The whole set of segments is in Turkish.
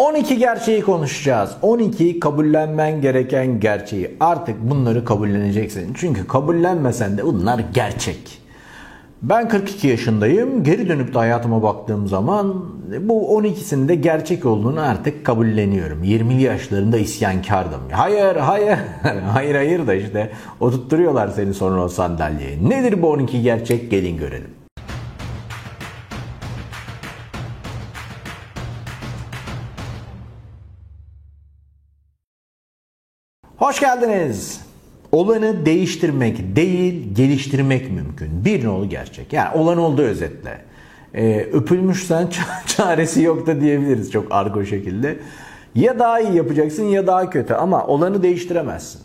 12 gerçeği konuşacağız. 12 kabullenmen gereken gerçeği. Artık bunları kabulleneceksin. Çünkü kabullenmesen de bunlar gerçek. Ben 42 yaşındayım. Geri dönüp de hayatıma baktığım zaman bu 12'sinin de gerçek olduğunu artık kabulleniyorum. 20'li yaşlarında isyankardım. Hayır, hayır, hayır, hayır da işte oturtturuyorlar seni sonra o sandalyeye. Nedir bu 12 gerçek? Gelin görelim. Hoş geldiniz. Olanı değiştirmek değil, geliştirmek mümkün. Bir nolu gerçek. Yani olan olduğu özetle. Ee, öpülmüşsen çaresi yok da diyebiliriz çok argo şekilde. Ya daha iyi yapacaksın ya daha kötü ama olanı değiştiremezsin.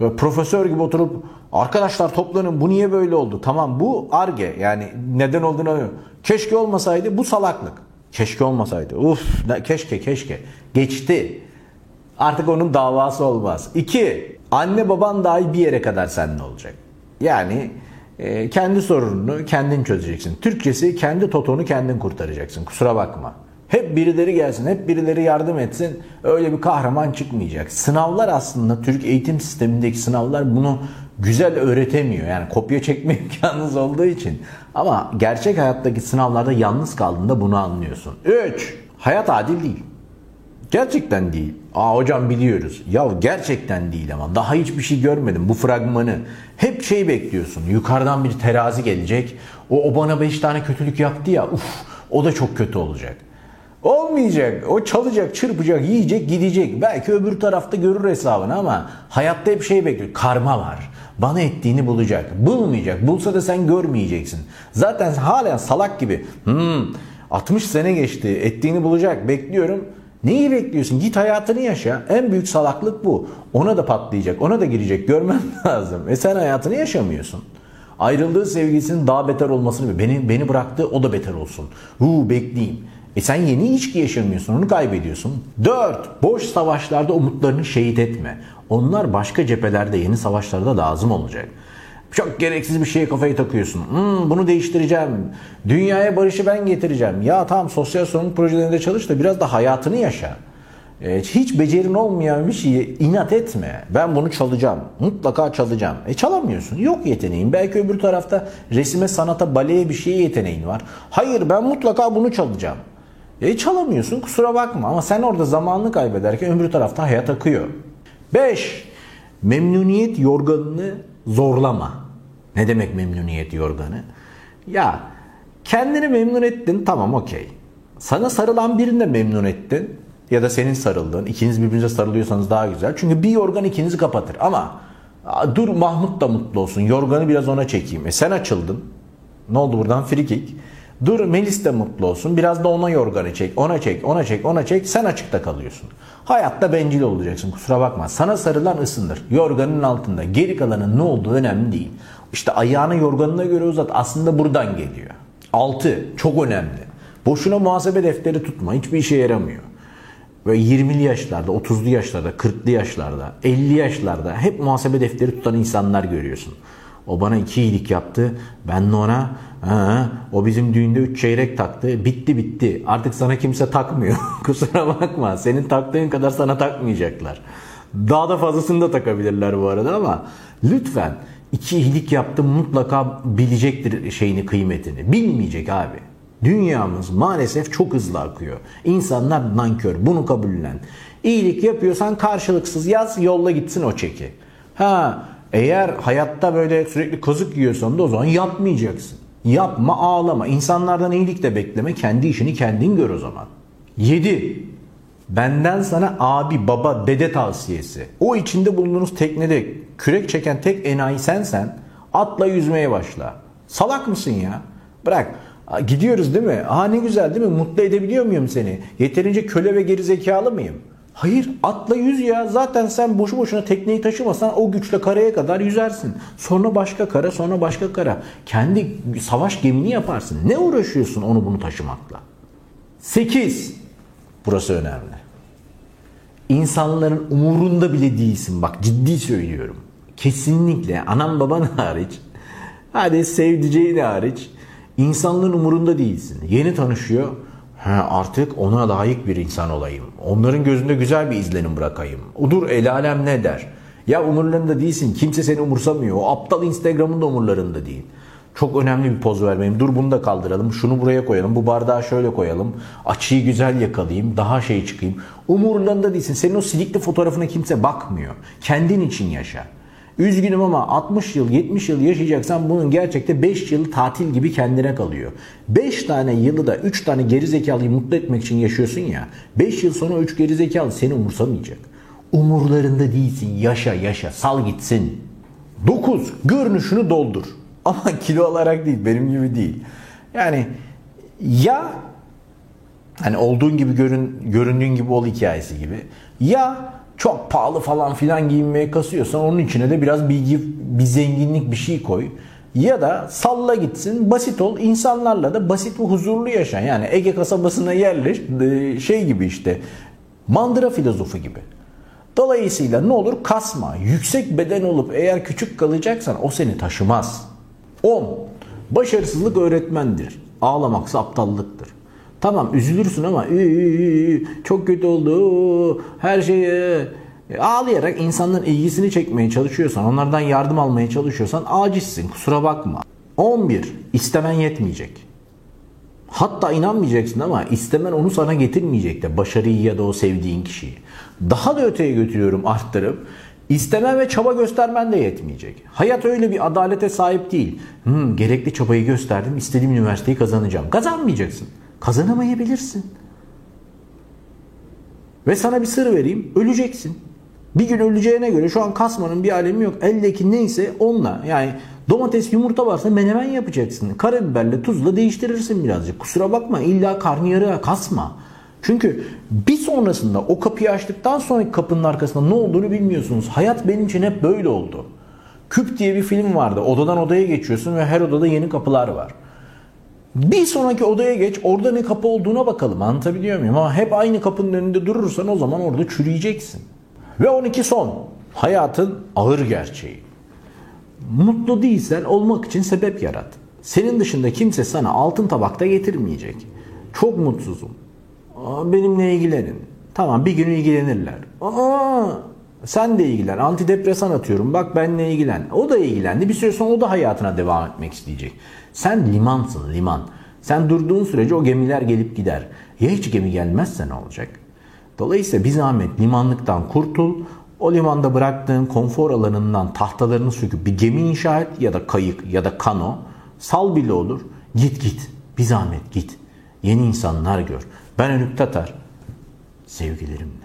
Böyle profesör gibi oturup arkadaşlar toplanın bu niye böyle oldu? Tamam bu arge yani neden olduğunu anlıyorum. Keşke olmasaydı bu salaklık. Keşke olmasaydı. Uf keşke keşke. Geçti. Artık onun davası olmaz. İki, anne baban dahi bir yere kadar seninle olacak. Yani e, kendi sorununu kendin çözeceksin. Türkçesi kendi totonu kendin kurtaracaksın. Kusura bakma. Hep birileri gelsin, hep birileri yardım etsin. Öyle bir kahraman çıkmayacak. Sınavlar aslında Türk eğitim sistemindeki sınavlar bunu güzel öğretemiyor. Yani kopya çekme imkanınız olduğu için. Ama gerçek hayattaki sınavlarda yalnız kaldığında bunu anlıyorsun. 3. Hayat adil değil. Gerçekten değil. Aa hocam biliyoruz. Ya gerçekten değil ama daha hiçbir şey görmedim bu fragmanı. Hep şey bekliyorsun. Yukarıdan bir terazi gelecek. O, o bana 5 tane kötülük yaptı ya. Uf o da çok kötü olacak. Olmayacak. O çalacak, çırpacak, yiyecek, gidecek. Belki öbür tarafta görür hesabını ama hayatta hep şey bekliyor. Karma var. Bana ettiğini bulacak. Bulmayacak. Bulsa da sen görmeyeceksin. Zaten hala salak gibi. Hmm, 60 sene geçti. Ettiğini bulacak. Bekliyorum. Neyi bekliyorsun? Git hayatını yaşa. En büyük salaklık bu. Ona da patlayacak, ona da girecek. Görmen lazım. E sen hayatını yaşamıyorsun. Ayrıldığı sevgilisinin daha beter olmasını beni beni bıraktı o da beter olsun. Huu bekleyeyim. E sen yeni ilişki yaşamıyorsun onu kaybediyorsun. 4. Boş savaşlarda umutlarını şehit etme. Onlar başka cephelerde yeni savaşlarda lazım olacak. Çok gereksiz bir şeye kafayı takıyorsun. Hmm, bunu değiştireceğim. Dünyaya barışı ben getireceğim. Ya tamam sosyal sorumluluk projelerinde çalış da biraz da hayatını yaşa. Ee, hiç becerin olmayan bir şeyi inat etme. Ben bunu çalacağım. Mutlaka çalacağım. E çalamıyorsun. Yok yeteneğin. Belki öbür tarafta resime, sanata, baleye bir şeye yeteneğin var. Hayır ben mutlaka bunu çalacağım. E çalamıyorsun kusura bakma ama sen orada zamanını kaybederken öbür tarafta hayat akıyor. 5. Memnuniyet yorganını zorlama. Ne demek memnuniyet yorganı? Ya kendini memnun ettin tamam okey. Sana sarılan birini de memnun ettin ya da senin sarıldığın. ikiniz birbirinize sarılıyorsanız daha güzel. Çünkü bir yorgan ikinizi kapatır ama dur Mahmut da mutlu olsun. Yorganı biraz ona çekeyim. E sen açıldın. Ne oldu buradan? Free. Dur Melis de mutlu olsun. Biraz da ona yorganı çek. Ona çek, ona çek, ona çek. Sen açıkta kalıyorsun. Hayatta bencil olacaksın. Kusura bakma. Sana sarılan ısındır. Yorganın altında. Geri kalanın ne olduğu önemli değil. İşte ayağını yorganına göre uzat. Aslında buradan geliyor. 6. Çok önemli. Boşuna muhasebe defteri tutma. Hiçbir işe yaramıyor. Ve 20'li yaşlarda, 30'lu yaşlarda, 40'lı yaşlarda, 50 yaşlarda hep muhasebe defteri tutan insanlar görüyorsun. O bana iki iyilik yaptı. Ben de ona ha, o bizim düğünde üç çeyrek taktı. Bitti bitti. Artık sana kimse takmıyor. Kusura bakma. Senin taktığın kadar sana takmayacaklar. Daha da fazlasını da takabilirler bu arada ama lütfen iki iyilik yaptım mutlaka bilecektir şeyini kıymetini. Bilmeyecek abi. Dünyamız maalesef çok hızlı akıyor. İnsanlar nankör. Bunu kabullen. İyilik yapıyorsan karşılıksız yaz yolla gitsin o çeki. Ha eğer hayatta böyle sürekli kazık yiyorsan da o zaman yapmayacaksın. Yapma ağlama. İnsanlardan iyilik de bekleme. Kendi işini kendin gör o zaman. 7. Benden sana abi, baba, dede tavsiyesi. O içinde bulunduğunuz teknede kürek çeken tek enayi sensen atla yüzmeye başla. Salak mısın ya? Bırak. Gidiyoruz değil mi? Aa ne güzel değil mi? Mutlu edebiliyor muyum seni? Yeterince köle ve geri zekalı mıyım? Hayır atla yüz ya. Zaten sen boşu boşuna tekneyi taşımasan o güçle karaya kadar yüzersin. Sonra başka kara sonra başka kara. Kendi savaş gemini yaparsın. Ne uğraşıyorsun onu bunu taşımakla? 8. Burası önemli. İnsanların umurunda bile değilsin. Bak ciddi söylüyorum. Kesinlikle anan baban hariç hadi sevdiceğin hariç insanların umurunda değilsin. Yeni tanışıyor Ha, artık ona layık bir insan olayım. Onların gözünde güzel bir izlenim bırakayım. Dur el alem ne der? Ya umurlarında değilsin. Kimse seni umursamıyor. O aptal Instagram'ın da umurlarında değil. Çok önemli bir poz vermeyeyim. Dur bunu da kaldıralım. Şunu buraya koyalım. Bu bardağı şöyle koyalım. Açıyı güzel yakalayayım. Daha şey çıkayım. Umurlarında değilsin. Senin o silikli fotoğrafına kimse bakmıyor. Kendin için yaşa. Üzgünüm ama 60 yıl 70 yıl yaşayacaksan bunun gerçekte 5 yıl tatil gibi kendine kalıyor. 5 tane yılı da 3 tane gerizekalıyı mutlu etmek için yaşıyorsun ya. 5 yıl sonra 3 gerizekalı seni umursamayacak. Umurlarında değilsin. Yaşa yaşa. Sal gitsin. 9. Görünüşünü doldur. Ama kilo olarak değil. Benim gibi değil. Yani ya hani olduğun gibi görün, göründüğün gibi ol hikayesi gibi. Ya çok pahalı falan filan giyinmeye kasıyorsan onun içine de biraz bilgi, bir zenginlik bir şey koy. Ya da salla gitsin, basit ol, insanlarla da basit ve huzurlu yaşa. Yani Ege kasabasına yerleş, e, şey gibi işte, mandıra filozofu gibi. Dolayısıyla ne olur kasma. Yüksek beden olup eğer küçük kalacaksan o seni taşımaz. 10. Başarısızlık öğretmendir. Ağlamaksa aptallıktır. Tamam üzülürsün ama çok kötü oldu. Her şeyi ağlayarak insanların ilgisini çekmeye çalışıyorsan, onlardan yardım almaya çalışıyorsan acizsin. Kusura bakma. 11. İstemen yetmeyecek. Hatta inanmayacaksın ama istemen onu sana getirmeyecek de başarıyı ya da o sevdiğin kişiyi. Daha da öteye götürüyorum arttırıp İstemen ve çaba göstermen de yetmeyecek. Hayat öyle bir adalete sahip değil. Hmm, gerekli çabayı gösterdim, istediğim üniversiteyi kazanacağım. Kazanmayacaksın. Kazanamayabilirsin. Ve sana bir sır vereyim. Öleceksin. Bir gün öleceğine göre şu an kasmanın bir alemi yok. Eldeki neyse onunla. Yani domates yumurta varsa menemen yapacaksın. Karabiberle tuzla değiştirirsin birazcık. Kusura bakma illa karnıyarığa kasma. Çünkü bir sonrasında o kapıyı açtıktan sonraki kapının arkasında ne olduğunu bilmiyorsunuz. Hayat benim için hep böyle oldu. Küp diye bir film vardı. Odadan odaya geçiyorsun ve her odada yeni kapılar var. Bir sonraki odaya geç orada ne kapı olduğuna bakalım anlatabiliyor muyum? Ama hep aynı kapının önünde durursan o zaman orada çürüyeceksin. Ve 12 son. Hayatın ağır gerçeği. Mutlu değilsen olmak için sebep yarat. Senin dışında kimse sana altın tabakta getirmeyecek. Çok mutsuzum. Aa, benimle ilgilenin. Tamam bir gün ilgilenirler. Aa, sen de ilgilen. Antidepresan atıyorum. Bak benle ilgilen. O da ilgilendi. Bir süre sonra o da hayatına devam etmek isteyecek. Sen limansın liman. Sen durduğun sürece o gemiler gelip gider. Ya hiç gemi gelmezse ne olacak? Dolayısıyla bir zahmet limanlıktan kurtul. O limanda bıraktığın konfor alanından tahtalarını söküp bir gemi inşa et ya da kayık ya da kano. Sal bile olur. Git git. Bir zahmet git. Yeni insanlar gör. Ben Önük Tatar. Sevgilerimle.